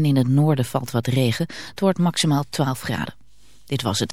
en in het noorden valt wat regen. Het wordt maximaal 12 graden. Dit was het.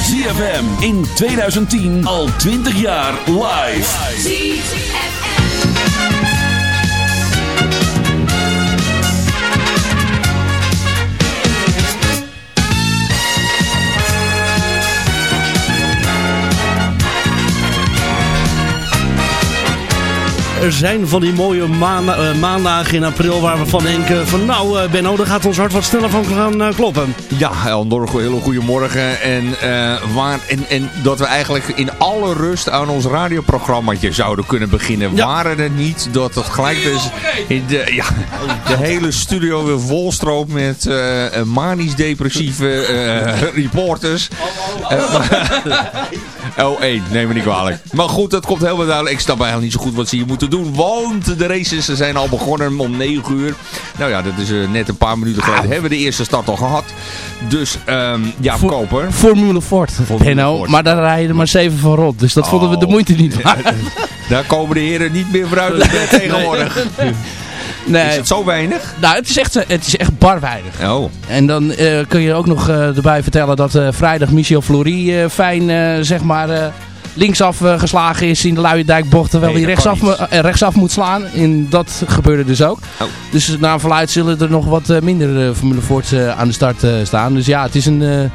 ZFM in 2010 al 20 jaar live. Er zijn van die mooie maanda- eh, maandagen in april waar we van denken van nou eh, Benno, daar gaat ons hart wat sneller van gaan eh, kloppen. Ja, een hele goede morgen. En, eh, waar, en, en dat we eigenlijk in alle rust aan ons radioprogrammaatje zouden kunnen beginnen. Ja. Waren het niet dat het gelijk dus in de, ja, de hele studio weer volstroomt met eh, manisch-depressieve eh, reporters. Eh, maar- oh, één, neem me niet kwalijk. Maar goed, dat komt helemaal duidelijk. Ik snap eigenlijk niet zo goed wat ze hier moeten doen. Want de races zijn al begonnen om 9 uur. Nou ja, dat is eh, net een paar minuten geleden. Hebben we de eerste start al gehad. Dus, ehm ja, Voor- Koper. Formule Ford, Benno. Maar daar rijden er maar zeven van rond. Dus dat vonden we de Oh. moeite niet waard. Daar komen de heren niet meer vooruit tegenwoordig. Nee, Is het zo weinig? nou, het is echt, eh, het is echt bar weinig. Oh. En dan eh, kun je ook nog eh, erbij vertellen dat vrijdag Michel Flory fijn zeg maar linksaf geslagen is in de Luijendijkbocht terwijl Nee, hij rechtsaf, rechtsaf moet slaan. En dat gebeurde dus ook. Oh. Dus naar verluid zullen er nog wat minder Formule Fords eh, aan de start staan. Dus ja, het is een...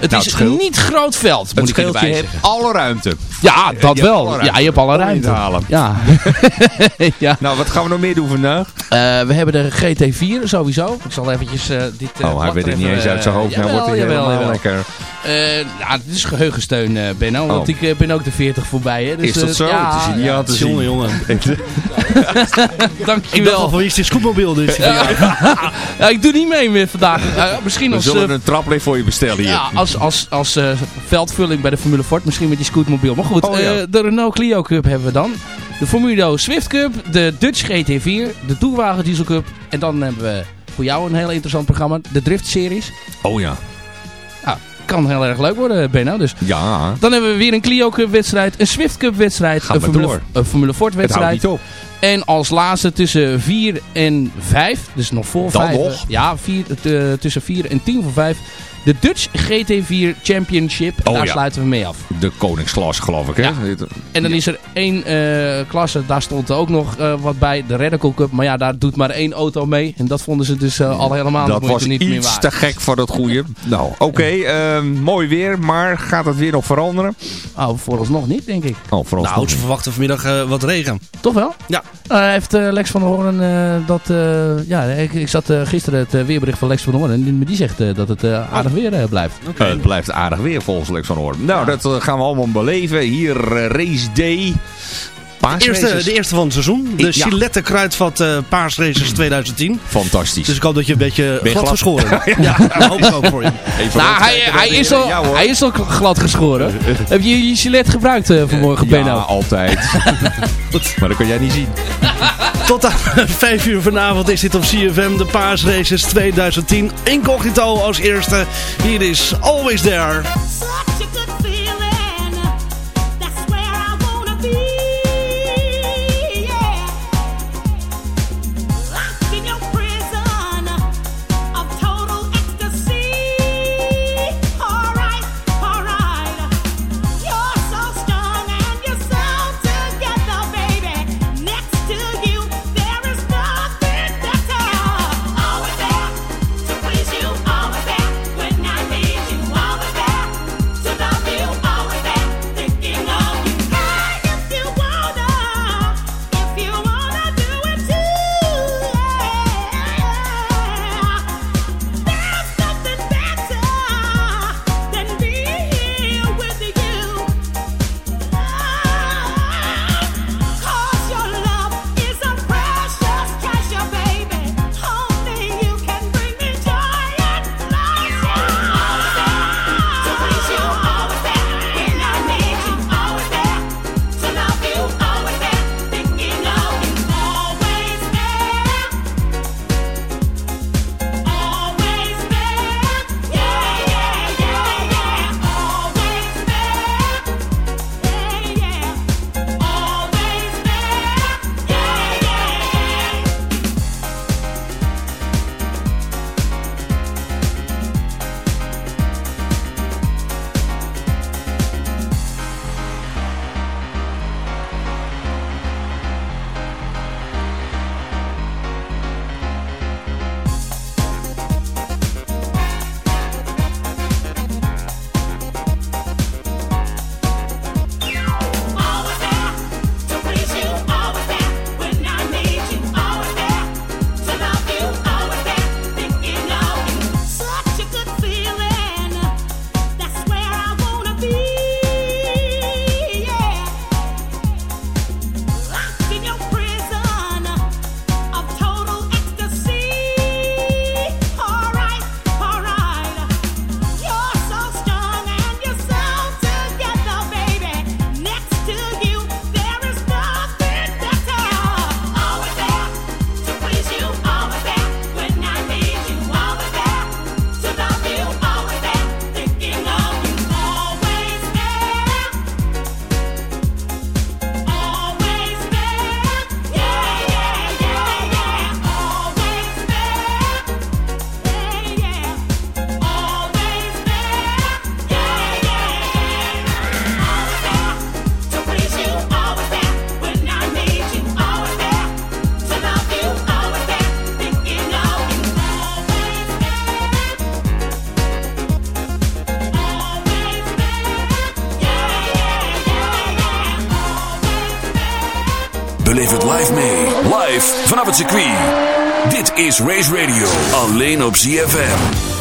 het Nou, is het scheelt. niet groot veld, moet Het ik erbij hebt zeggen. alle ruimte. Ja, dat je wel. Ja, je hebt alle ruimte. te halen. Ja. ja. Nou, wat gaan we nog meer doen vandaag? Eh, we hebben de GT4 sowieso. Ik zal eventjes eh, dit eh, oh, hij weet het er niet eens uit zijn hoofd. Nou jawel, wordt hij helemaal jawel. lekker. Eh, ja, het is geheugensteun, eh Benno. Want Oh. ik eh, ben ook de 40 voorbij. Hè, dus, Is dat zo? Ja, het is niet aan te zien. Jongen, jongen. Ik dacht dankjewel. al van wie is dit scootmobiel ja, ik doe niet mee meer vandaag. Eh, misschien We als, zullen een traplift voor je bestellen hier. ja, als, als, als eh, veldvulling bij de Formule Ford. Misschien met die scootmobiel. Maar goed, Oh, ja. eh, de Renault Clio Cup hebben we dan. De Formulo Swift Cup. De Dutch GT4. De Tourwagen Diesel Cup. En dan hebben we voor jou een heel interessant programma. De Drift Series. Oh ja. Kan heel erg leuk worden, Benno. Dus Ja. Dan hebben we weer een Clio Cup wedstrijd, een Swift Cup wedstrijd, een Formule, door. een Formule Ford Het houdt wedstrijd. niet op. En als laatste tussen 4 en 5, dus nog voor Dan 5. nog? Ja, vier, eh, tussen 4 en 10 voor 5. De Dutch GT4 Championship. En Oh, daar ja. sluiten we mee af. De koningsklasse geloof ik, hè? Ja. En dan is er één eh, klasse, daar stond ook nog eh, wat bij, de Radical Cup. Maar ja, daar doet maar één auto mee. En dat vonden ze dus eh, al helemaal Dat was niet meer iets waard. te gek voor dat goede. Nou, oké. ehm, mooi weer, maar gaat het weer nog veranderen? Oh, vooralsnog niet, denk ik. Oh, vooral Nou, ze verwachten vanmiddag eh, wat regen. Toch wel? Ja. Eh, heeft Lex van der Hoorn eh, dat... eh, ja, ik, ik zat eh, gisteren het weerbericht van Lex van der Hoorn. En die, die zegt eh, dat het eh, aardig weer eh, blijft. Eh, het blijft aardig weer volgens Lex van Hoorn. Nou, dat eh, gaan we allemaal beleven. Hier race day. Paasraces. Eerste, de eerste van het seizoen. De Ja. Gillette Kruidvat eh Paarsraces 2010. Fantastisch. Dus ik hoop dat je een beetje Ben glad glad? geschoren. ja, dat hoop ik ook voor je. Even Nou, hij, hij, is de al. Ja, hij is al glad geschoren. Heb je je gilet gebruikt vanmorgen, Ja, Benno? altijd. maar dat kan jij niet zien. Tot aan 5 uur vanavond is dit op CFM de Paasraces 2010. Incognito als eerste. Hier is Always There. Het circuit. Dit is Race Radio. Alleen op ZFM.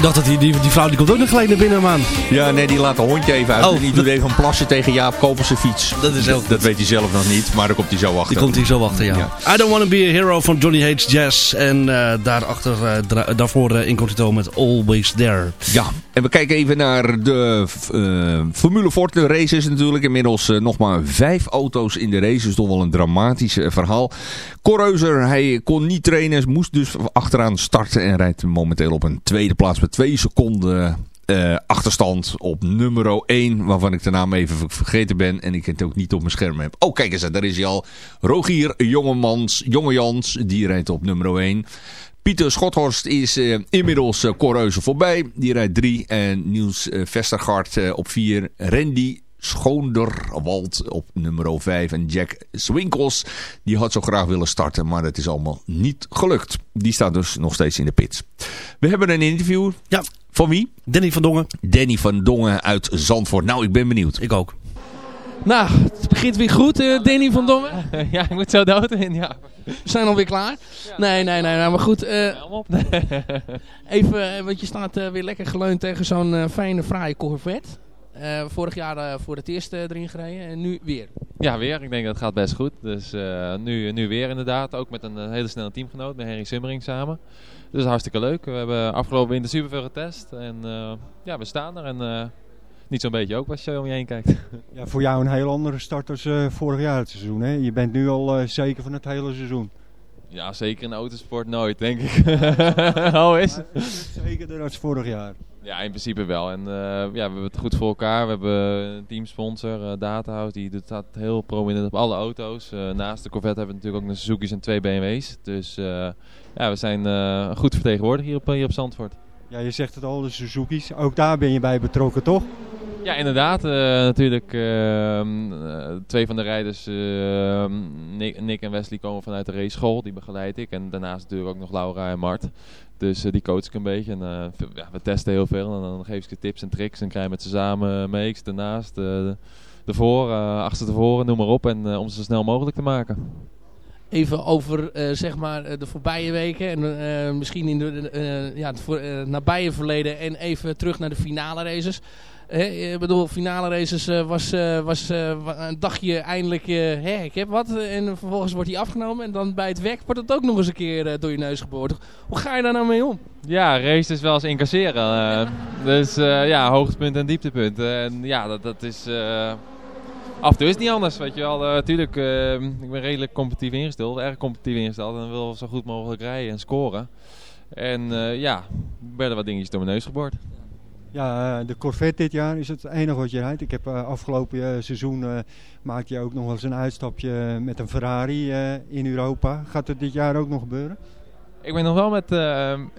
Ik dacht dat die, die, die vrouw die komt ook nog gelijk naar binnen, man. Ja, nee, die laat een hondje even uit. Oh, die doet even een plassen tegen Jaap Kopers zijn fiets. Dat is heel dat, weet hij zelf nog niet, maar daar komt hij zo achter. Die komt hier zo achter, ja. I Don't Wanna Be a Hero van Johnny Hates Jazz. En eh, daarachter, dra- daarvoor uh, met Always There. Ja, we kijken even naar de eh, Formule Forte races natuurlijk. Inmiddels eh, nog maar vijf auto's in de race. Dus toch wel een dramatisch eh, verhaal. Correuzer, hij kon niet trainen. Moest dus achteraan starten. En rijdt momenteel op een tweede plaats met twee seconden achterstand op nummer 1. Waarvan ik de naam even ver- vergeten ben. En ik het ook niet op mijn scherm heb. Oh, kijk eens, daar is hij al. Rogier Jongemans, Jongejans, die rijdt op nummer 1. Pieter Schothorst is eh, inmiddels uh, Correuze voorbij. Die rijdt 3. En Niels uh, Vestergaard op 4. Randy Schoonderwald op nummer 5. En Jack Swinkels, die had zo graag willen starten. Maar het is allemaal niet gelukt. Die staat dus nog steeds in de pits. We hebben een interview. Ja. Van wie? Danny van Dongen. Danny van Dongen uit Zandvoort. Nou, ik ben benieuwd. Ik ook. Nou, het begint weer goed, uh, Danny van Dongen. ja, ik moet zo dood in, ja. We zijn alweer klaar. Nee, nee, nee, nee, maar goed. Uh, even, want je staat uh, weer lekker geleund tegen zo'n fijne, fraaie Corvette. Vorig jaar voor het eerst erin gereden en nu weer. Ja, weer. Ik denk dat het gaat best goed. Dus nu, nu weer inderdaad. Ook met een hele snelle teamgenoot, met Henry Simmering samen. Dus hartstikke leuk. We hebben afgelopen winter superveel getest. En ja, we staan er. En niet zo'n beetje ook als je om je heen kijkt. Ja, voor jou een heel andere start als vorig jaar het seizoen. Hè? Je bent nu al zeker van het hele seizoen. Ja, zeker in de autosport nooit, denk ik. oh, is Zekerder als vorig jaar. Ja, in principe wel. En eh, ja, we hebben het goed voor elkaar. We hebben een teamsponsor, eh Datahouse, die doet dat heel prominent op alle auto's. Eh, naast de Corvette hebben we natuurlijk ook een Suzuki's en twee BMW's. Dus eh, ja, we zijn eh, goed vertegenwoordigd hier op, hier op Zandvoort. Ja, je zegt het al, de Suzuki's. Ook daar ben je bij betrokken, toch? Ja, inderdaad. eh, natuurlijk, ehm, eh, twee van de rijders, ehm, Nick, en Wesley, komen vanuit de race school. Die begeleid ik. En daarnaast natuurlijk ook nog Laura en Mart. Dus eh, die coach ik een beetje. En, eh, ja, we testen heel veel. En dan geef ik ze tips en tricks. En krijgen met ze samen zit ernaast, uh, ervoor, achter tevoren, noem maar op. En om ze zo snel mogelijk te maken. Even over zeg maar de voorbije weken en misschien in de, ja, het voor, nabije verleden en even terug naar de finale races. Ik bedoel, finale races uh, was, uh, was uh, een dagje eindelijk, ik heb wat. En vervolgens wordt die afgenomen. En dan bij het werk wordt het ook nog eens een keer door je neus geboord. Hoe ga je daar nou mee om? Ja, race is wel eens incasseren. dus ja, hoogtepunt en dieptepunten. En ja, dat, dat is... Af en toe is het niet anders, weet je wel. Natuurlijk, ik ben redelijk competitief ingesteld, erg competitief ingesteld. En wil zo goed mogelijk rijden en scoren. En ja, werden wat dingetjes door mijn neus geboord. Ja, de Corvette dit jaar is het enige wat je rijdt. Ik heb uh, afgelopen uh, seizoen uh, maakte je ook nog wel eens een uitstapje met een Ferrari in Europa. Gaat het dit jaar ook nog gebeuren? Ik ben nog wel met,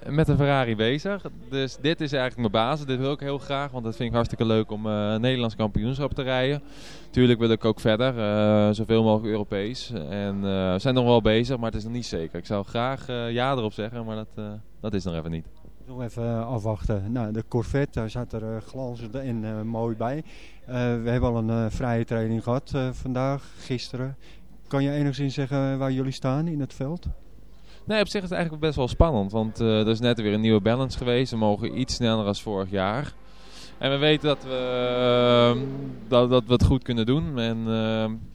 met een Ferrari bezig. Dus dit is eigenlijk mijn basis. Dit wil ik heel graag, want dat vind ik hartstikke leuk om Nederlands kampioenschap te rijden. Tuurlijk wil ik ook verder, zoveel mogelijk Europees. En we zijn nog wel bezig, maar het is nog niet zeker. Ik zou graag ja erop zeggen, maar dat, dat is nog even niet. Even afwachten. Nou, de Corvette, daar zat er uh, glanzend en uh, mooi bij. Uh, we hebben al een uh, vrije training gehad vandaag, gisteren. Kan je enigszins zeggen waar jullie staan in het veld? Nee, op zich is het eigenlijk best wel spannend. Want er is net weer een nieuwe balance geweest. We mogen iets sneller als vorig jaar. En we weten dat we, dat, dat we het goed kunnen doen. En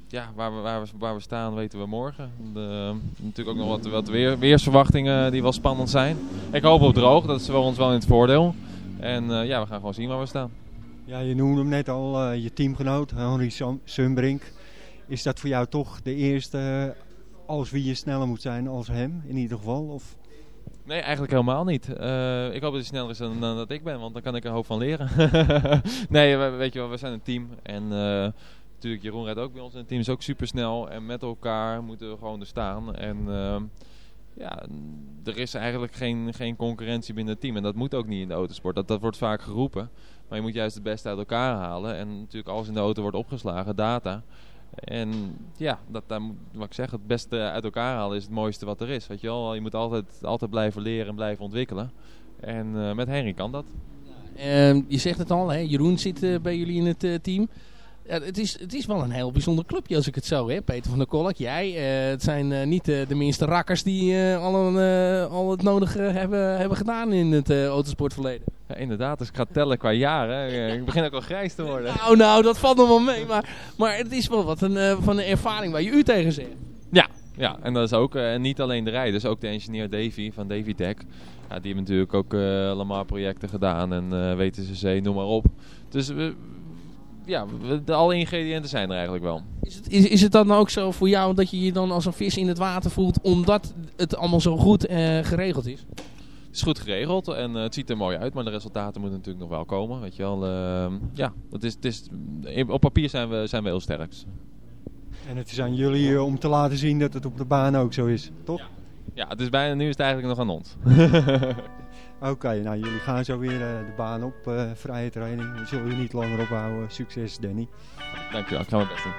ja, waar we, waar, we, waar we staan weten we morgen. De, natuurlijk ook nog wat, wat weer, weersverwachtingen die wel spannend zijn. Ik hoop op droog, dat is wel ons wel in het voordeel. En uh, ja, we gaan gewoon zien waar we staan. Ja, je noemde hem net al, uh, je teamgenoot, Henry Sunbrink. Is dat voor jou toch de eerste als wie je sneller moet zijn als hem, in ieder geval? Of... Nee, eigenlijk helemaal niet. Uh, ik hoop dat hij sneller is dan, dan, dat ik ben, want dan kan ik er een hoop van leren. nee, weet je wel, we zijn een team en Jeroen rijdt ook bij ons en het team is ook super snel. En met elkaar moeten we gewoon er staan. En uh, ja, er is eigenlijk geen, geen concurrentie binnen het team. En dat moet ook niet in de autosport. Dat, dat wordt vaak geroepen. Maar je moet juist het beste uit elkaar halen. En natuurlijk alles in de auto wordt opgeslagen, data. En ja, dat, daar moet, wat ik zeg, het beste uit elkaar halen is het mooiste wat er is. Weet je wel, je moet altijd, altijd blijven leren en blijven ontwikkelen. En uh, met Henry kan dat. Ja, uh, je zegt het al, hè? Jeroen zit uh, bij jullie in het uh, team. Ja, het, is, het is wel een heel bijzonder clubje als ik het zo heb. Peter van der Kolk, jij. Uh, het zijn uh, niet uh, de minste rakkers die al, een, al het nodige hebben, hebben gedaan in het autosportverleden. Ja, inderdaad, als ik ga tellen qua jaren, ik begin ook al grijs te worden. Nou, nou, dat valt nog wel mee. Maar, maar het is wel wat een, van een ervaring waar je u tegen zegt. Ja, ja, en dat is ook uh, niet alleen de rijders, ook de engineer Davy van Davy Tech. Ja, die hebben natuurlijk ook Lamar projecten gedaan en uh, WTCC, noem maar op. Dus we, ja, de, alle ingrediënten zijn er eigenlijk wel. Is het, is, is het dan ook zo voor jou dat je je dan als een vis in het water voelt omdat het allemaal zo goed uh, geregeld is? Het is goed geregeld en uh, het ziet er mooi uit, maar de resultaten moeten natuurlijk nog wel komen. Weet je wel, uh, ja, het is, het is, op papier zijn we, zijn we heel sterk. En het is aan jullie uh, om te laten zien dat het op de baan ook zo is, toch? Ja, ja het is bijna, nu is het eigenlijk nog aan ons. Oké, okay, nou jullie gaan zo weer uh, de baan op, uh, vrije training. We zullen je niet langer ophouden. Succes Danny. Dankjewel, ik ga mijn best doen.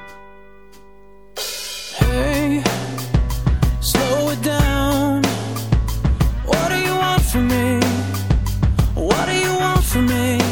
Hey, slow it down. What do you want from me? What do you want from me?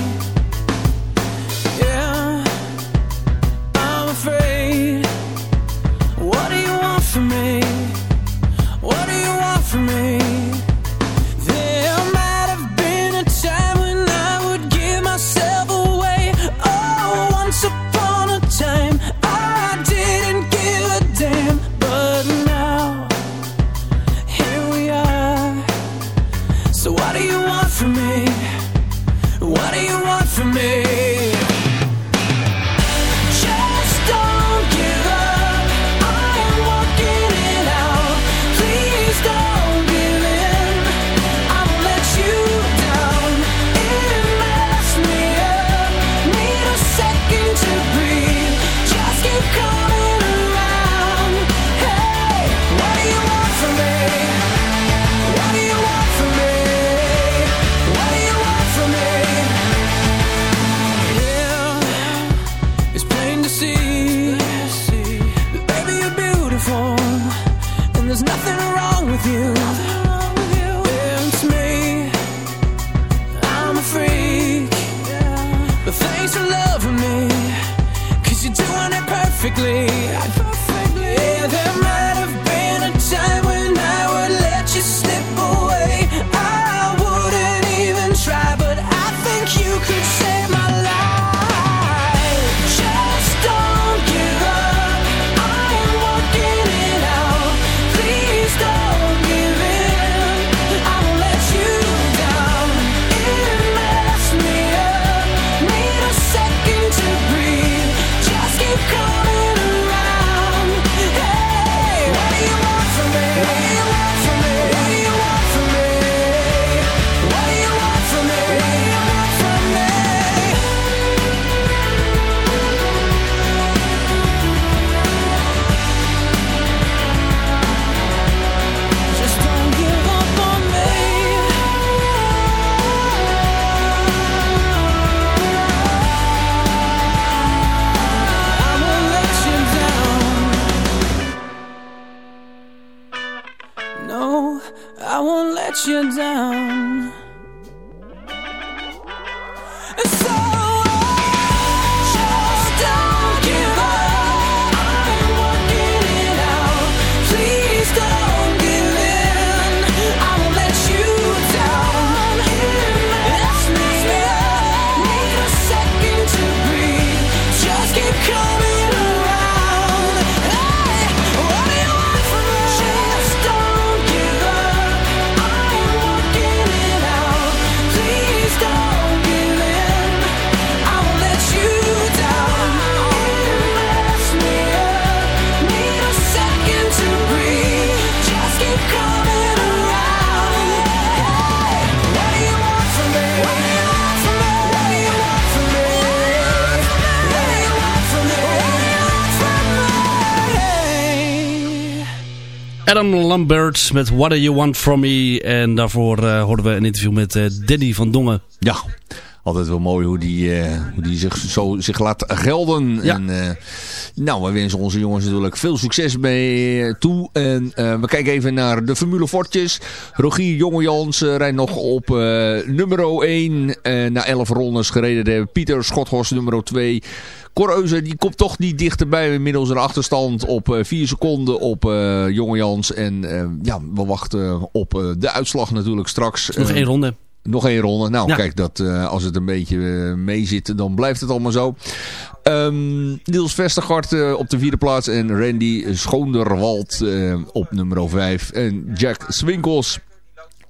Adam Lambert met What Do You Want From Me. En daarvoor eh, hoorden we een interview met eh, Danny van Dongen. Ja, altijd wel mooi hoe die, eh, hoe die zich zo zich laat gelden. Ja. En, eh, nou, we wensen onze jongens natuurlijk veel succes mee eh, toe. En we kijken even naar de Formule Fortjes. Rogier Jongejans rijdt nog op nummer 1. eh na 11 rondes gereden. De Pieter Schothorst nummer 2. Correuze die komt toch niet dichterbij. Inmiddels een achterstand op 4 seconden op eh Jongejans. En ja, we wachten op de uitslag natuurlijk straks. Nog één ronde. Nog één ronde. Nou, Ja. kijk, dat, eh, als het een beetje uh, mee zit, dan blijft het allemaal zo. Ehm, Niels Vestergaard eh, op de vierde plaats. En Randy Schoonderwald eh, op nummer 5. En Jack Swinkels.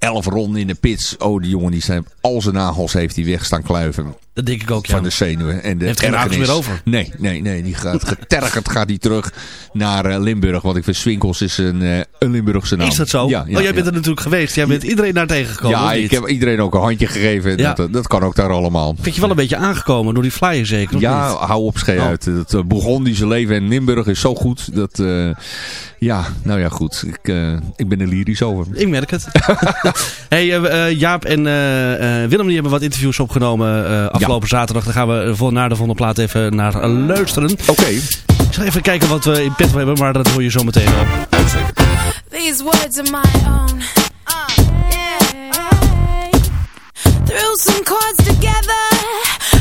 11 ronden in de pits. Oh, die jongen die zijn al zijn nagels heeft hij weg staan kluiven. Dat denk ik ook, ja. Van de zenuwen. En de Heeft geen nagels meer over. Nee, nee, nee. Die gaat getergerd gaat hij terug naar eh, Limburg. Want ik vind Swinkels is een, eh, een Limburgse naam. Is dat zo? Ja, ja, oh, jij bent er natuurlijk geweest. Jij bent iedereen daar tegengekomen. Ja, ik heb iedereen ook een handje gegeven. Ja. Dat, dat kan ook daar allemaal. Vind je wel een beetje aangekomen door die flyer zeker? Ja, hou op schee Oh. uit. Het uh, Bourgondische leven in Limburg is zo goed. Dat, eh, ja, nou ja, goed. Ik, eh, ik ben er lyrisch over. Ik merk het. hey, eh, eh, Jaap en eh, eh, Willem die hebben wat interviews opgenomen eh, afgelopen zaterdag. Daar gaan we eh, vol- na de volgende plaat even naar luisteren. Oké. Ik zal even kijken wat we in petto hebben, maar dat hoor je zo meteen wel. These words are my own. Uh, yeah. Threw some chords together.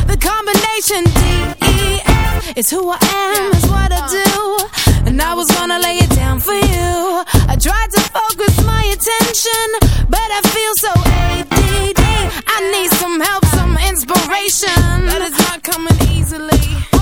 The combination D E F is who I am, is what I do. And I was gonna lay it down for you. I tried to focus my attention, but I feel so ADD. I need some help, some inspiration. That is not coming easily.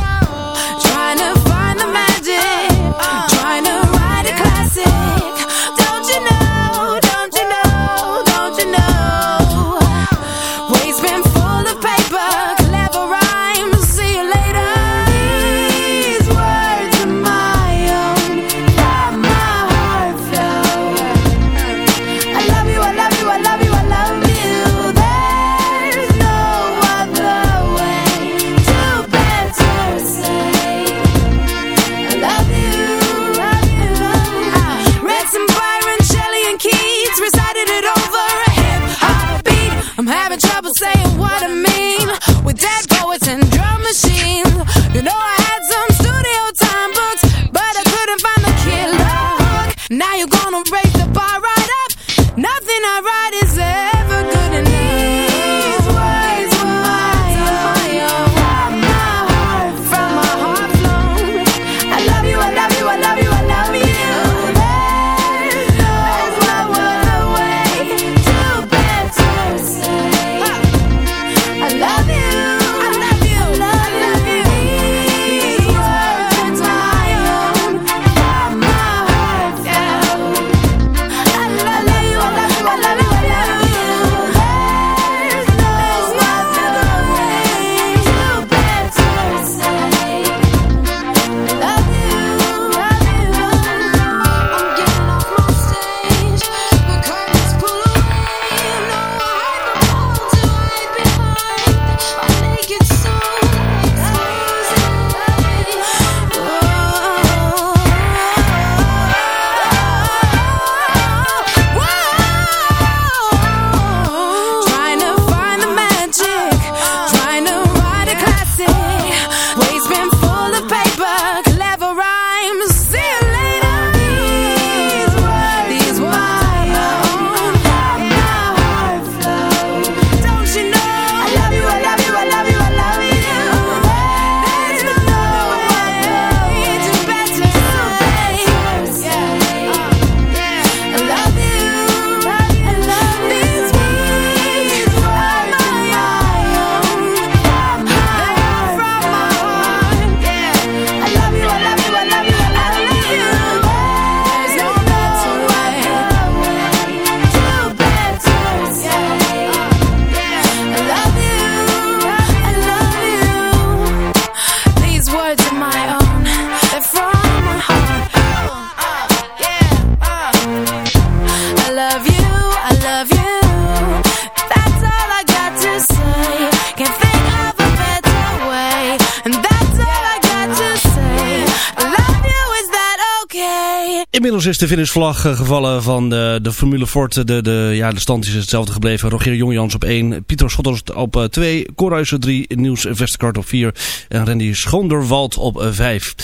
Inmiddels is de finishvlag eh, gevallen van de, de Formule Ford. De, de, ja, de stand is hetzelfde gebleven. Rogier Jongjans op 1, Pieter Schotters op 2, Corruisen 3, Niels Vesterkart op 4 en Randy Schoonderwald op 5.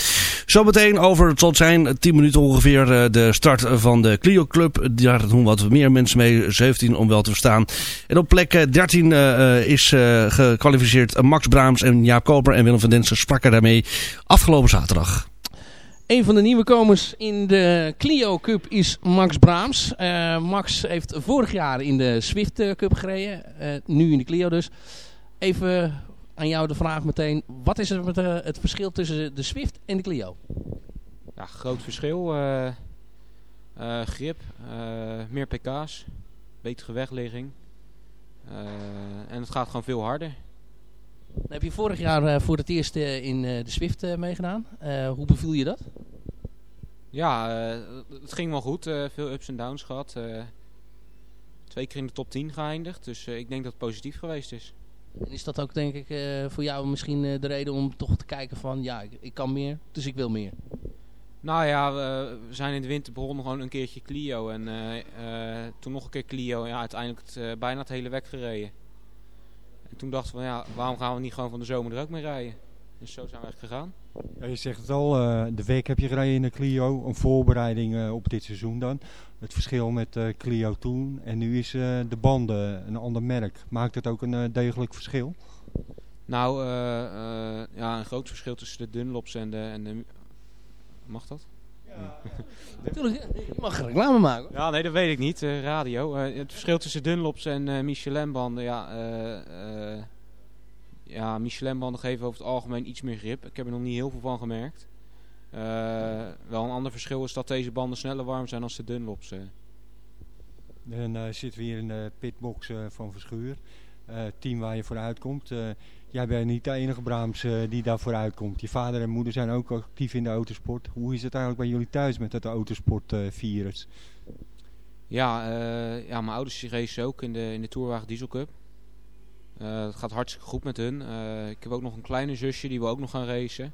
Zometeen over, zal zijn, 10 minuten ongeveer eh, de start van de Clio Club. Daar doen wat meer mensen mee, 17 om wel te verstaan. En op plek 13 uh, is gekwalificeerd Max Braams en Jaap Koper en Willem van Densen spraken daarmee afgelopen zaterdag. Een van de nieuwe komers in de Clio Cup is Max Braams. Uh, Max heeft vorig jaar in de Swift Cup gereden. Uh, nu in de Clio dus. Even aan jou de vraag meteen. Wat is het, met, het verschil tussen de Swift en de Clio? Ja, groot verschil. grip, meer pk's, betere wegligging. en het gaat gewoon veel harder. Dan heb je vorig jaar uh, voor het eerst uh, in uh, de Swift meegedaan. hoe beviel je dat? Ja, het ging wel goed. veel ups en downs gehad. twee keer in de top 10 geëindigd. Dus ik denk dat het positief geweest is. En is dat ook denk ik voor jou misschien de reden om toch te kijken van... Ja, ik, kan meer, dus ik wil meer. Nou ja, we, zijn in de winter begonnen gewoon een keertje Clio. En toen nog een keer Clio. Ja, uiteindelijk het, bijna het hele weg gereden. En toen dachten we, ja, waarom gaan we niet gewoon van de zomer er ook mee rijden? Dus zo zijn we echt gegaan. Ja, je zegt het al, uh, de week heb je gereden in de Clio. Een voorbereiding uh, op dit seizoen dan. Het verschil met uh, Clio toen en nu is de banden een ander merk. Maakt het ook een degelijk verschil? Nou, ja, een groot verschil tussen de Dunlops en de... En de mag dat? Natuurlijk, je mag reclame maken. Ja, nee, dat weet ik niet. Uh, radio. Uh, het verschil tussen Dunlops en uh, Michelin-banden. Ja, ja Michelin-banden geven over het algemeen iets meer grip. Ik heb er nog niet heel veel van gemerkt. wel een ander verschil is dat deze banden sneller warm zijn dan de Dunlops. Dan zitten we hier in de pitbox van Verschuur. team waar je voor uitkomt. Jij bent niet de enige Braams uh, die daar vooruit komt. Je vader en moeder zijn ook actief in de autosport. Hoe is het eigenlijk bij jullie thuis met het autosportvirus? Uh, ja, uh, ja, mijn ouders racen ook in de, in de Tourwagen Diesel Cup. het gaat hartstikke goed met hun. ik heb ook nog een kleine zusje die we ook nog gaan racen.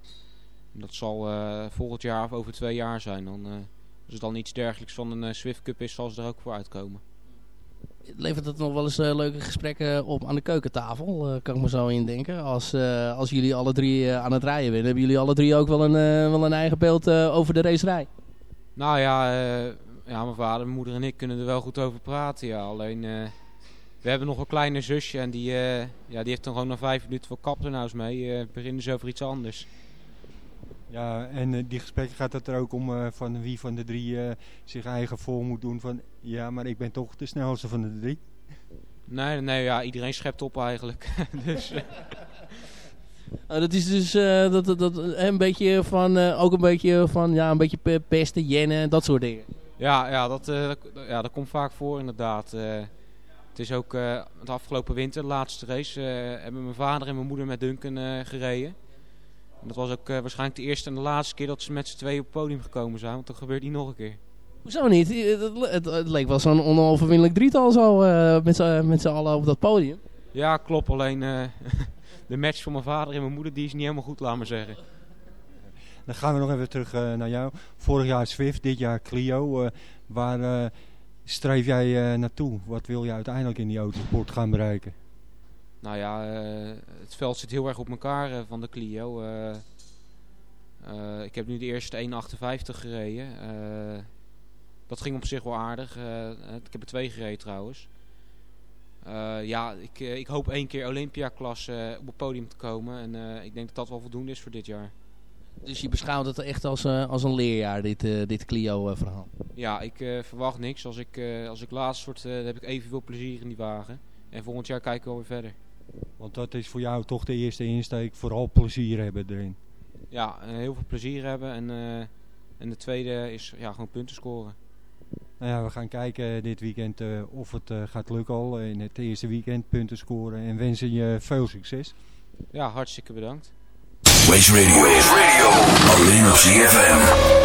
Dat zal volgend jaar of over twee jaar zijn. Dan, als het dan iets dergelijks van een Swift Cup is, zal ze er ook voor uitkomen levert het nog wel eens uh, leuke gesprekken op aan de keukentafel, uh, kan ik me zo indenken. Als, uh, als jullie alle drie aan het rijden zijn, hebben jullie alle drie ook wel een, wel een eigen beeld over de racerij? Nou ja, ja, mijn vader, mijn moeder en ik kunnen er wel goed over praten. Ja. Alleen, we hebben nog een kleine zusje en die, ja, die heeft dan gewoon na vijf minuten voor kaptenhuis mee. beginnen ze over iets anders. Ja, en uh, die gesprekken gaat het er ook om uh, van wie van de drie uh, zich eigen voor moet doen van ja, maar ik ben toch de snelste van de drie. Nee, nee, ja, iedereen schept op eigenlijk. dus, oh, dat is dus dat, dat, dat, een beetje van, ook een beetje van, ja, een beetje pesten, jennen, dat soort dingen. Ja, ja, dat, ja dat komt vaak voor inderdaad. het is ook de afgelopen winter, de laatste race, hebben mijn vader en mijn moeder met Duncan gereden dat was ook uh, waarschijnlijk de eerste en de laatste keer dat ze met z'n tweeën op het podium gekomen zijn. Want dat gebeurt niet nog een keer. Hoezo niet? Het, het, het leek wel zo'n onoverwinnelijk drietal zo uh, met z'n allen op dat podium. Ja, klopt. Alleen uh, de match van mijn vader en mijn moeder die is niet helemaal goed, laat maar zeggen. Dan gaan we nog even terug naar jou. Vorig jaar Swift, dit jaar Clio. waar streef jij naartoe? Wat wil je uiteindelijk in die autosport gaan bereiken? Nou ja, uh, het veld zit heel erg op elkaar uh, van de Clio. Uh, ik heb nu de eerste 1.58 gereden. dat ging op zich wel aardig. ik heb er twee gereden trouwens. ja, ik, ik hoop één keer Olympia-klasse op het podium te komen. En ik denk dat dat wel voldoende is voor dit jaar. Dus je beschouwt het echt als, als een leerjaar, dit, dit Clio-verhaal? ja, ik verwacht niks. Als ik, als ik laatst word, heb ik evenveel plezier in die wagen. En volgend jaar kijken we weer verder. Want dat is voor jou toch de eerste insteek, vooral plezier hebben erin. Ja, heel veel plezier hebben en, uh, en de tweede is ja, gewoon punten scoren. Nou ja, we gaan kijken dit weekend uh, of het uh, gaat lukken al in het eerste weekend punten scoren en wensen je veel succes. Ja, hartstikke bedankt. Waze Radio, Waze Radio, alleen op CFM.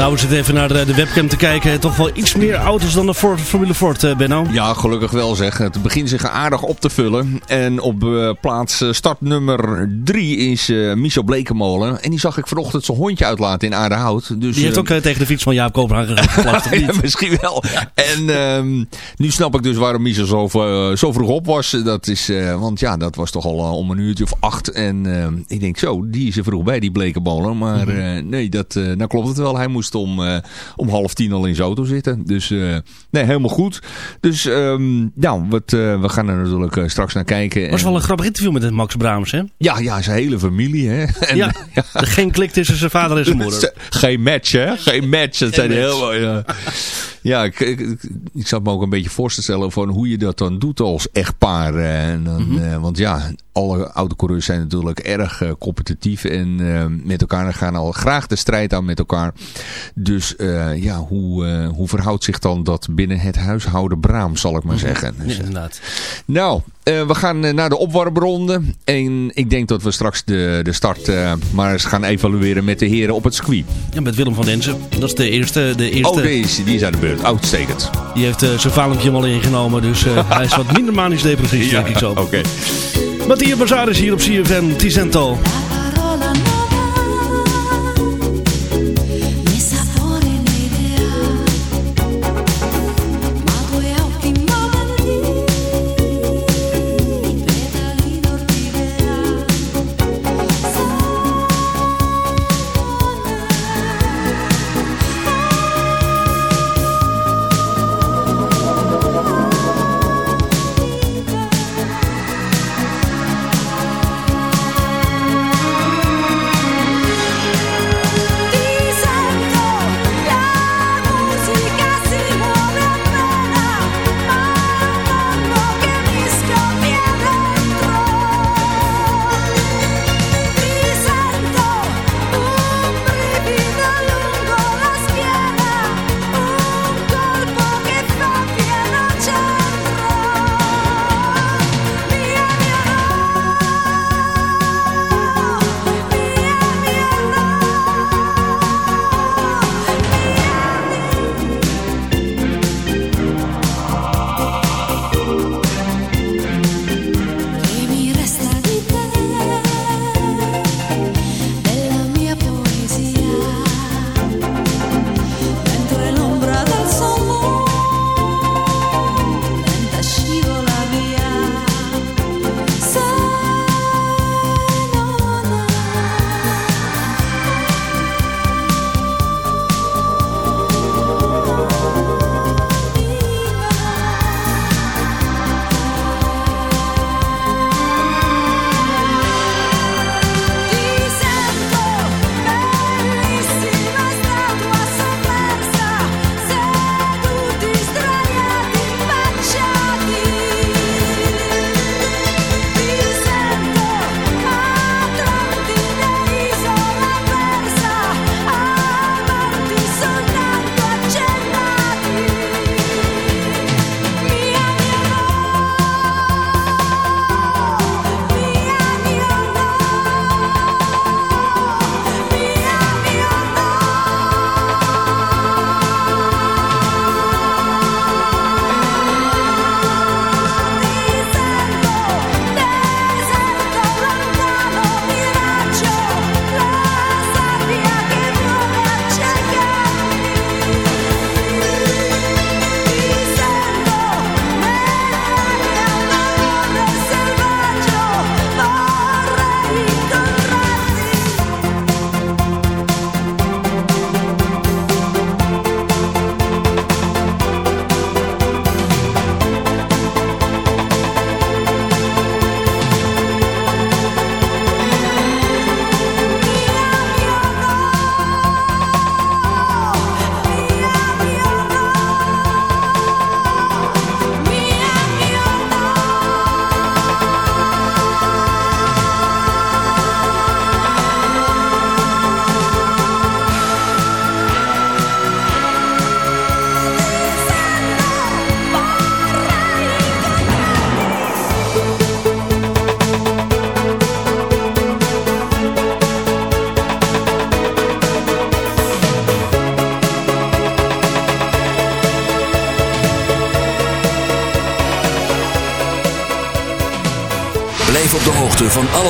Nou, we zitten even naar de, webcam te kijken. Toch wel iets meer auto's dan de Ford, Formule Ford, eh, Benno. Ja, gelukkig wel zeg. Het begint zich aardig op te vullen. En op eh, plaats eh, startnummer 3 is eh, Michel Blekemolen. En die zag ik vanochtend zijn hondje uitlaten in Aardehout. Dus, Die heeft ook tegen de fiets van Jaap Kopenhagen geplast, ja, misschien wel. En ehm, nu snap ik dus waarom Michel zo, zo vroeg op was. Dat is, want ja, dat was toch al om een uurtje of acht. En ehm, ik denk zo, die is er vroeg bij, die blekenbolen. Maar Mhm. nee, dat, nou klopt het wel. Hij moest om, eh, om half tien al in zijn auto zitten. Dus eh, nee, helemaal goed. Dus ehm, nou, wat, eh, we gaan er natuurlijk straks naar kijken. was En- wel een grappig interview met Max Brahms, hè? ja, ja, zijn hele familie. Hè? En, ja, geen klik tussen zijn vader en zijn moeder. Geen match, hè? Geen match. Dat Geen zijn heel mooi. Ja, ja ik, ik, ik, ik zat me ook een beetje voor te stellen van hoe je dat dan doet als echtpaar. En dan, Mhm. want ja, alle autocoureurs zijn natuurlijk erg eh, competitief en eh, met elkaar gaan al graag de strijd aan met elkaar. Dus eh, ja, hoe, hoe verhoudt zich dan dat binnen het huishouden braam, zal ik maar zeggen. Mhm. Ja, inderdaad. Nou, we gaan naar de opwarmronde. En ik denk dat we straks de, de start maar eens gaan evalueren met de heren op het circuit. Ja, met Willem van Denzen. Dat is de eerste. De eerste Oh, die is, die is aan de beurt. Uitstekend. Die heeft zijn valumpje al ingenomen. Dus hij is wat minder manisch depressief, denk ik zo. Oké. Matthias Bazaar is hier op CFM Ticento.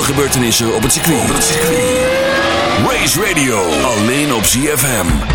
gebeurtenissen op het circuit. Race Radio, alleen op ZFM.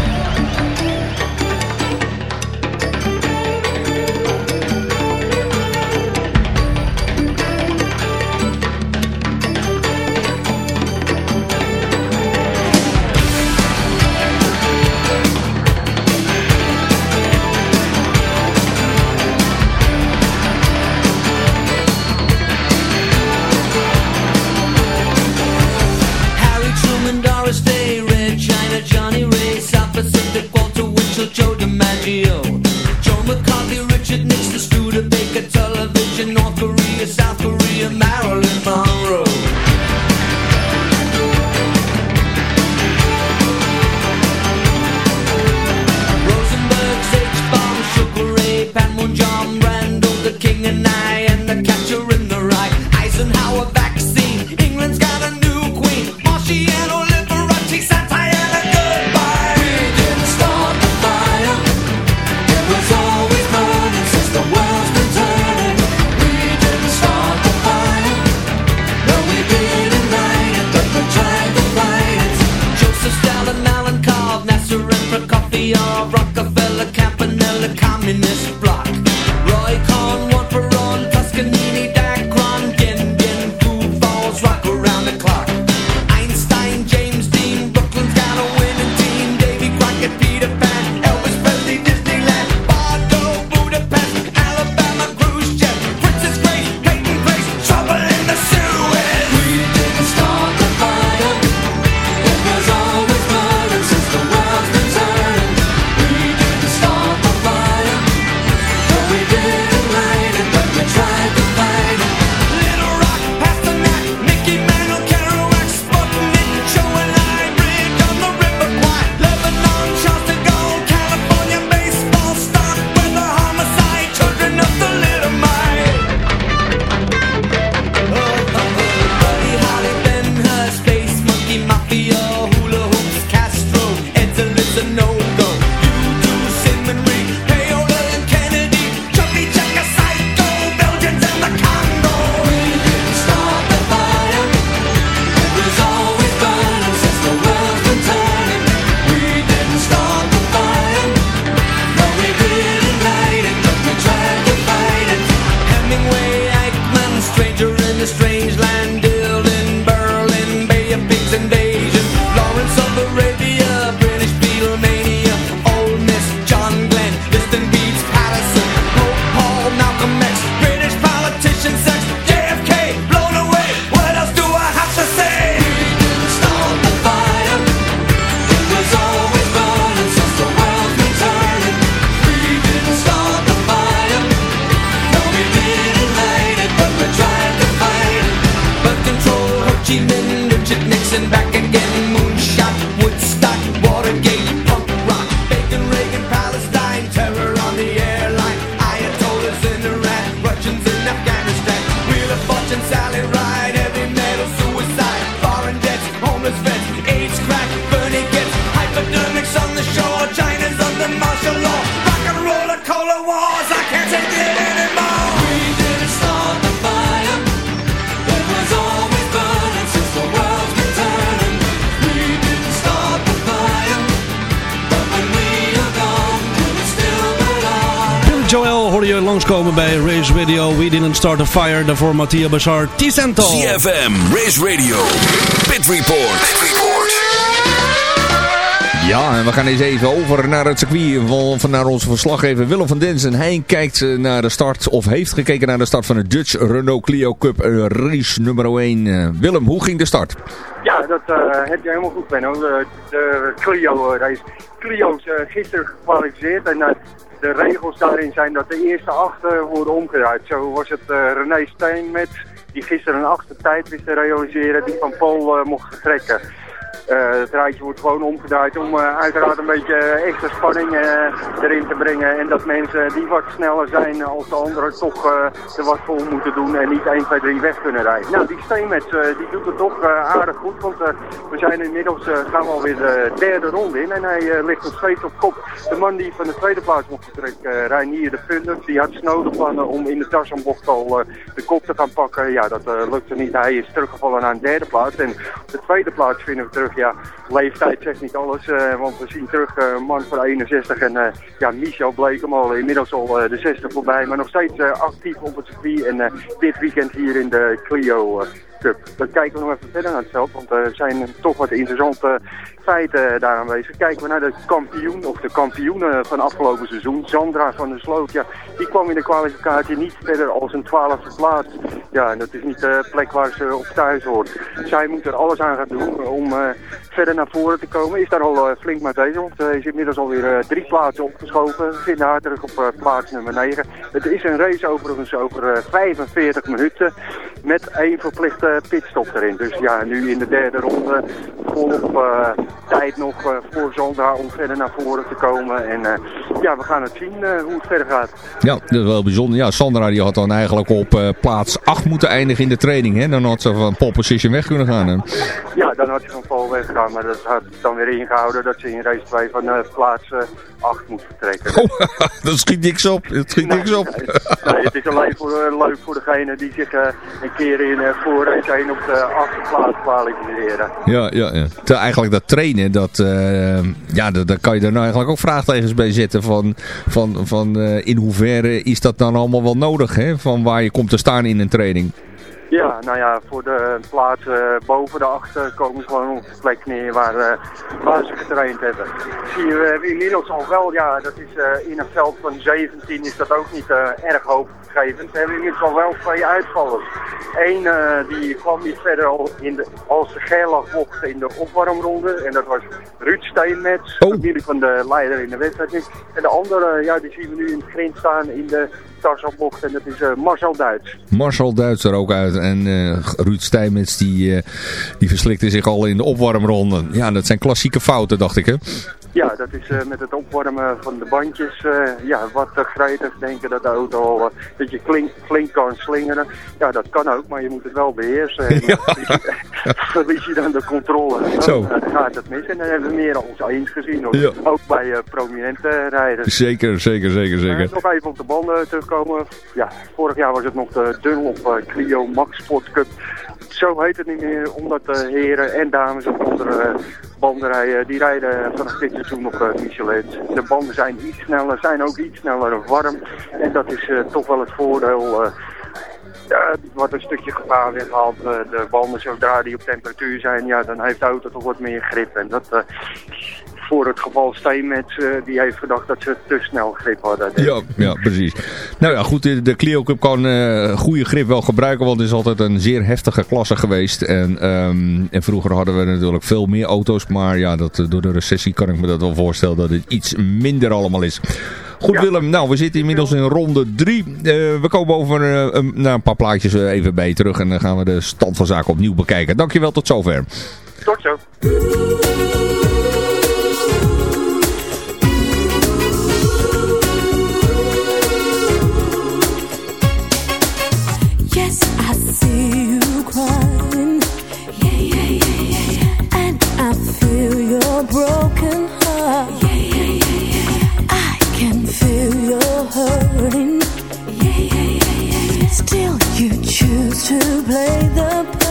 Start a Fire. Daarvoor Mattia Bazaar, T-Cento. CFM, Race Radio, Pit Report. Ja, en we gaan eens even over naar het circuit van naar onze verslaggever Willem van Densen. Hij kijkt eh, naar de start, of heeft gekeken naar de start van de Dutch Renault Clio Cup eh, race nummer 1. Eh, Willem, hoe ging de start? Ja, dat heb je helemaal goed, Benno. De, de Clio is Clio's uh, gisteren gekwalificeerd en uh, de regels daarin zijn dat de eerste acht worden omgedraaid. Zo was het eh, René Steen met die gisteren een achtste tijd wist te realiseren die van Paul eh, mocht vertrekken. Uh, het rijtje wordt gewoon omgedraaid om eh, uiteraard een beetje extra spanning eh, erin te brengen. En dat mensen die wat sneller zijn als de anderen toch er wat vol moeten doen en niet 1, 2, 3 weg kunnen rijden. Nou, die Steenmets die doet het toch aardig goed, want we zijn inmiddels, gaan we alweer de derde ronde in. En hij ligt nog steeds op kop. De man die van de tweede plaats mocht vertrekken, Reinier de Funder, die had snode plannen om in de Tarzanbocht al de kop te gaan pakken. Ja, dat lukte niet. Hij is teruggevallen naar een derde plaats. En op de tweede plaats vinden we terug ja, leeftijd zegt niet alles. eh, want we zien terug eh, een man van 61 en eh, ja, Michel Blekemal inmiddels al eh, de 60 voorbij. Maar nog steeds eh, actief op het circuit. En eh, dit weekend hier in de Clio eh, Dan kijken we nog even verder naar het veld, want er zijn toch wat interessante feiten daar aanwezig. Kijken we naar de kampioen, of de kampioenen van afgelopen seizoen, Sandra van der Sloot. Ja, die kwam in de kwalificatie niet verder als een twaalfde plaats. Ja, en dat is niet de plek waar ze op thuis hoort. Zij moet er alles aan gaan doen om eh, verder naar voren te komen. Is daar al eh, flink mee bezig, want hij is inmiddels alweer eh, drie plaatsen opgeschoven. We vinden haar terug op eh, plaats nummer 9. Het is een race overigens over eh, 45 minuten met één verplichte pitstop erin. Dus ja, nu in de derde ronde volop eh, tijd nog eh, voor Sandra om verder naar voren te komen. En eh, ja, we gaan het zien hoe het verder gaat. Ja, dat is wel bijzonder. Ja, Sandra die had dan eigenlijk op plaats 8 moeten eindigen in de training. Hè? Dan had ze van pole position weg kunnen gaan. Hè? Ja, dan had je van Paul weggegaan, maar dat had dan weer ingehouden dat ze in race 2 van plaats eh, 8 moet vertrekken. Oh, dat schiet niks op. Dat schiet niks op. Nee, het is alleen voor, leuk voor degene die zich keer in uh, voor race 1 op de achtste plaats kwalificeren. Ja, ja, ja. Terwijl eigenlijk dat trainen, dat, eh, ja, dat- daar kan je er nou eigenlijk ook vraagtekens bij zetten van, van, van eh, in hoeverre is dat dan allemaal wel nodig, hè? Van waar je komt te staan in een training. Ja, nou ja, voor de plaatsen boven de achter komen ze gewoon op de plek neer waar, eh, waar ze getraind hebben. Zie je, we hebben inmiddels al wel, ja, dat is eh, in een veld van 17 is dat ook niet eh, erg hoopgevend. We hebben inmiddels al wel twee uitvallers. Eén eh, die kwam niet verder al in de, als de Gerlachbocht in de opwarmronde. En dat was Ruud Steenmets, familie van de leider in de wedstrijd. En de andere, ja, die zien we nu in het grind staan in de Tarzanbocht. En dat is eh, Marcel Duits. Marcel Duits er ook uit en eh, Ruud Stijmets die, eh, die verslikte zich al in de opwarmronde. Ja, dat zijn klassieke fouten, dacht ik hè. Ja, dat is met het opwarmen van de bandjes. ja, wat te gretig denken dat de auto al dat je klink, flink kan slingeren. Ja, dat kan ook, maar je moet het wel beheersen. En verlies, je, verlies je dan de controle. Dan Zo. eh, gaat het mis. En dan hebben we meer als eens gezien. hoor. Ja. Ook bij prominente rijders. Zeker, zeker, zeker, zeker. Nog even op de banden terugkomen. Ja, vorig jaar was het nog de Dunlop eh, Clio Max Sport Cup. Zo heet het niet meer, omdat de heren en dames op andere eh, banden rijden. Die rijden vanaf dit seizoen nog uh, Michelin. De banden zijn iets sneller, zijn ook iets sneller warm. En dat is eh, toch wel het voordeel. eh, ja, wordt een stukje gevaar weggehaald. eh, de banden, zodra die op temperatuur zijn, ja, dan heeft de auto toch wat meer grip. En dat, eh, voor het geval Steenmets, eh, die heeft gedacht dat ze te snel grip hadden. Ja, ja, precies. Nou ja, goed, de, de Clio Cup kan eh, goede grip wel gebruiken, want het is altijd een zeer heftige klasse geweest. En, ehm, en vroeger hadden we natuurlijk veel meer auto's, maar ja, dat, eh, door de recessie kan ik me dat wel voorstellen dat het iets minder allemaal is. Goed Willem, nou we zitten inmiddels in ronde 3. we komen over een, naar een paar plaatjes even bij je terug en dan gaan we de stand van zaken opnieuw bekijken. Dankjewel, tot zover. Tot zo. Broken heart. Yeah, yeah, yeah. I can feel your hurting. Still, you choose to play the part.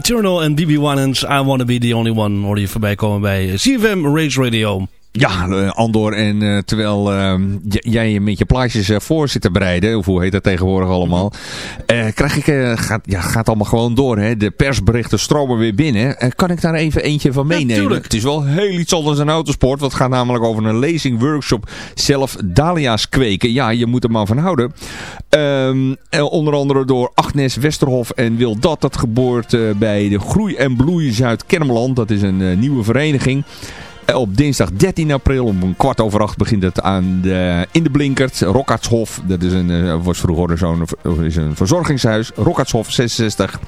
Eternal en BB1 en I Wanna Be The Only One hoorde je voorbij komen bij CFM Race Radio. Ja, eh, Andor. En eh, terwijl eh, j- jij met je plaatjes eh, voor zit te bereiden, of hoe heet dat tegenwoordig allemaal, eh, krijg ik, gaat, ja, gaat allemaal gewoon door. Hè? De persberichten stromen weer binnen. Kan ik daar even eentje van meenemen? het is wel heel iets anders dan autosport. Het gaat namelijk over een lezing workshop zelf dahlia's kweken. Ja, je moet er maar van houden. Ehm, eh, onder andere door Agnes Westerhof en Wil Dat. Dat geboort bij de Groei en Bloei Zuid-Kennemerland. Dat is een nieuwe vereniging. Eh, Op dinsdag 13 april om een kwart over acht begint het aan de, in de Blinkert. Rockartshof, dat is een, eh, was vroeger zo'n een verzorgingshuis. Rockartshof 66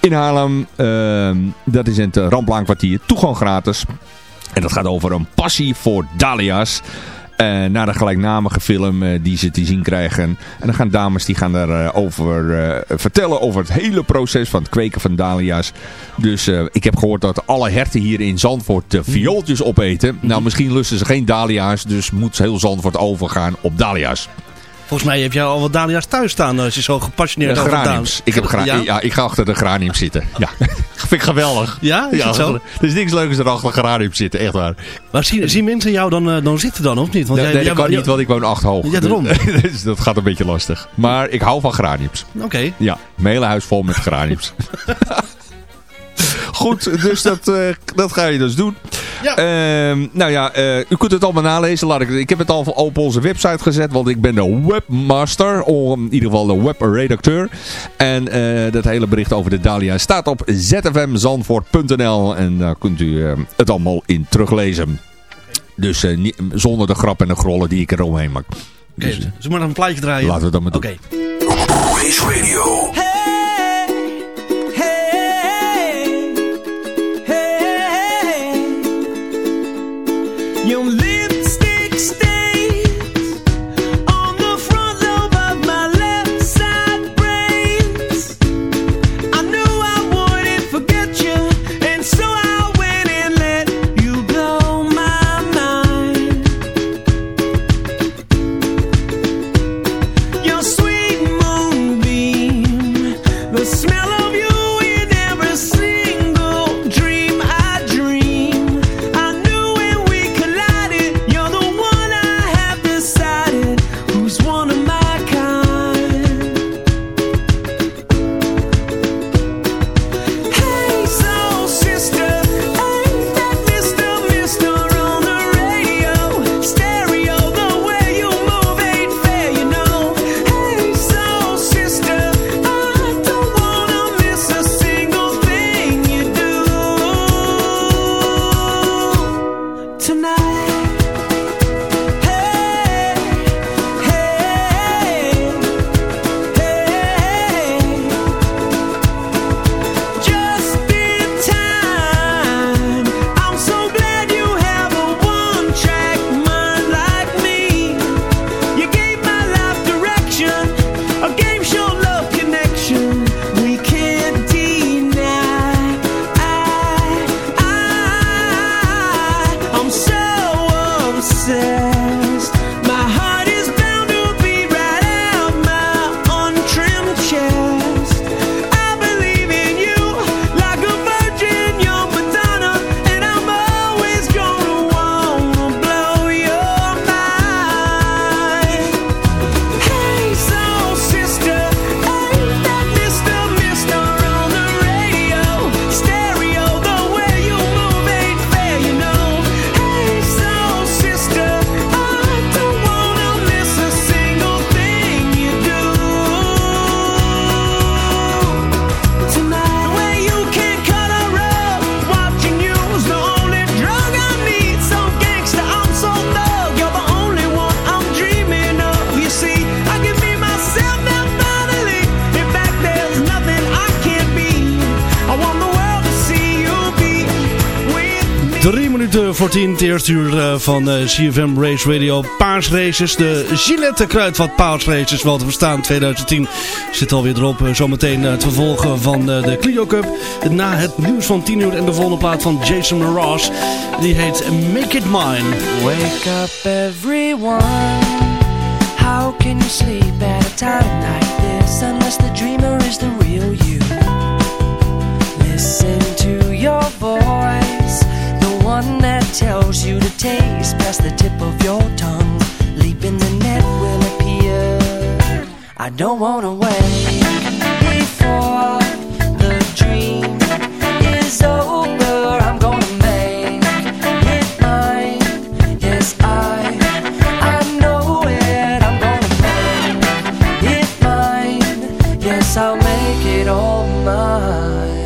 in Haarlem. Ehm, dat is in het Ramplaankwartier. Toegang gratis. En dat gaat over een passie voor dahlia's. Eh naar de gelijknamige film eh, die ze te zien krijgen. En dan gaan dames die gaan daarover over eh, vertellen over het hele proces van het kweken van dahlia's. Dus ik heb gehoord dat alle herten hier in Zandvoort uh, viooltjes opeten. Nou, misschien lusten ze geen dahlia's, dus moet heel Zandvoort overgaan op dahlia's. Volgens mij heb jij al wat dahlia's thuis staan als je zo gepassioneerd over graniums. Ik, heb gra Ja? ja? ik ga achter de graniums zitten. Ja. Vind ik geweldig. Ja, is ja, zo? Er is niks leukers dan achter de graniums zitten, echt waar. Maar zien, zien mensen jou dan, eh, dan zitten dan, of niet? Want nee, jij, nee, dat jij- kan niet, want ik woon acht hoog. Ja, daarom. dus dat gaat een beetje lastig. Maar ik hou van graniums. Oké. Ja, mijn hele huis vol met graniums. Goed, dus dat, eh, dat ga je dus doen. Ehm, nou ja, eh, u kunt het allemaal nalezen. Laat ik, ik heb het al op onze website gezet, want ik ben de webmaster. Of in ieder geval de webredacteur. En eh, dat hele bericht over de Dahlia staat op zfmzandvoort.nl. En daar kunt u eh, het allemaal in teruglezen. Dus eh, niet- zonder de grap en de grollen die ik er omheen maak. Oké, Dus, zullen we maar een plaatje draaien? Laten we dat maar doen. Oké. Race Radio. Your het eerste uur eh, van eh, CFM Race Radio. Paasraces, de Gillette Kruidvat Paasraces, wel te verstaan, 2010 zit alweer erop. Eh, Zometeen het vervolgen van de Clio Cup. Na het nieuws van 10 uur en de volgende plaat van Jason Mraz. Die heet Make It Mine. Wake up everyone How can you sleep at a time like this Unless the dreamer is the real you Listen one that tells you to taste past the tip of your tongue. Leap in the net will appear. I don't wanna wait before the dream is over. I'm gonna make it mine. Yes, I. I know it. I'm gonna make it mine. Yes, I'll make it all mine.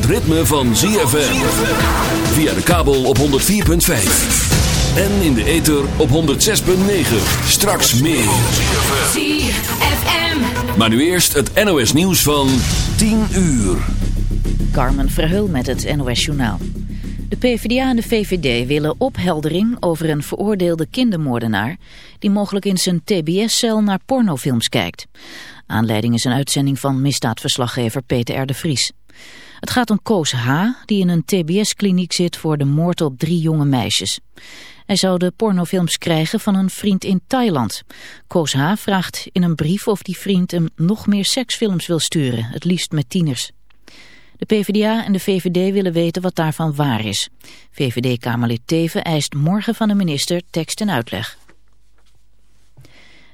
het ritme van ZFM. Via de kabel op 104.5. En in de ether op 106.9. Straks meer. ZFM. Maar nu eerst het NOS nieuws van 10 uur. Carmen Verheul met het NOS Journaal. De PvdA en de VVD willen opheldering over een veroordeelde kindermoordenaar... die mogelijk in zijn tbs-cel naar pornofilms kijkt. Aanleiding is een uitzending van misdaadverslaggever Peter R. de Vries. Het gaat om Koos H., die in een tbs-kliniek zit voor de moord op drie jonge meisjes. Hij zou de pornofilms krijgen van een vriend in Thailand. Koos H. vraagt in een brief of die vriend hem nog meer seksfilms wil sturen, het liefst met tieners. De PvdA en de VVD willen weten wat daarvan waar is. VVD-Kamerlid Teven eist morgen van de minister tekst en uitleg.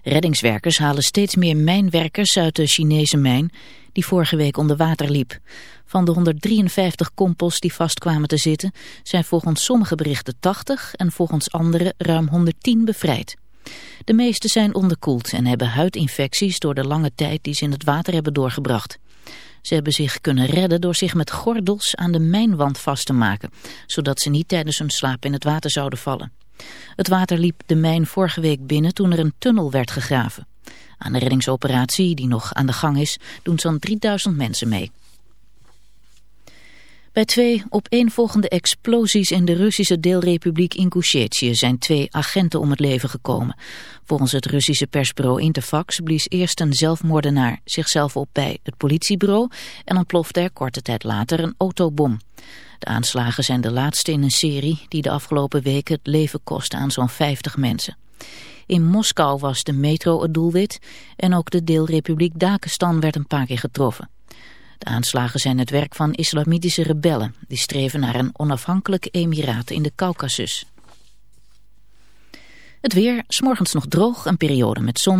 Reddingswerkers halen steeds meer mijnwerkers uit de Chinese mijn die vorige week onder water liep. Van de 153 kompels die vastkwamen te zitten zijn volgens sommige berichten 80 en volgens andere ruim 110 bevrijd. De meeste zijn onderkoeld en hebben huidinfecties door de lange tijd die ze in het water hebben doorgebracht. Ze hebben zich kunnen redden door zich met gordels aan de mijnwand vast te maken, zodat ze niet tijdens hun slaap in het water zouden vallen. Het water liep de mijn vorige week binnen toen er een tunnel werd gegraven. Aan de reddingsoperatie, die nog aan de gang is, doen zo'n 3000 mensen mee. Bij twee opeenvolgende explosies in de Russische deelrepubliek Ingushetie zijn twee agenten om het leven gekomen. Volgens het Russische persbureau Interfax blies eerst een zelfmoordenaar zichzelf op bij het politiebureau en ontplofte er korte tijd later een autobom. De aanslagen zijn de laatste in een serie die de afgelopen weken het leven kostte aan zo'n 50 mensen. In Moskou was de metro het doelwit en ook de deelrepubliek Dakestan werd een paar keer getroffen. De aanslagen zijn het werk van islamitische rebellen. Die streven naar een onafhankelijk emiraat in de Caucasus. Het weer, smorgens nog droog, een periode met zon.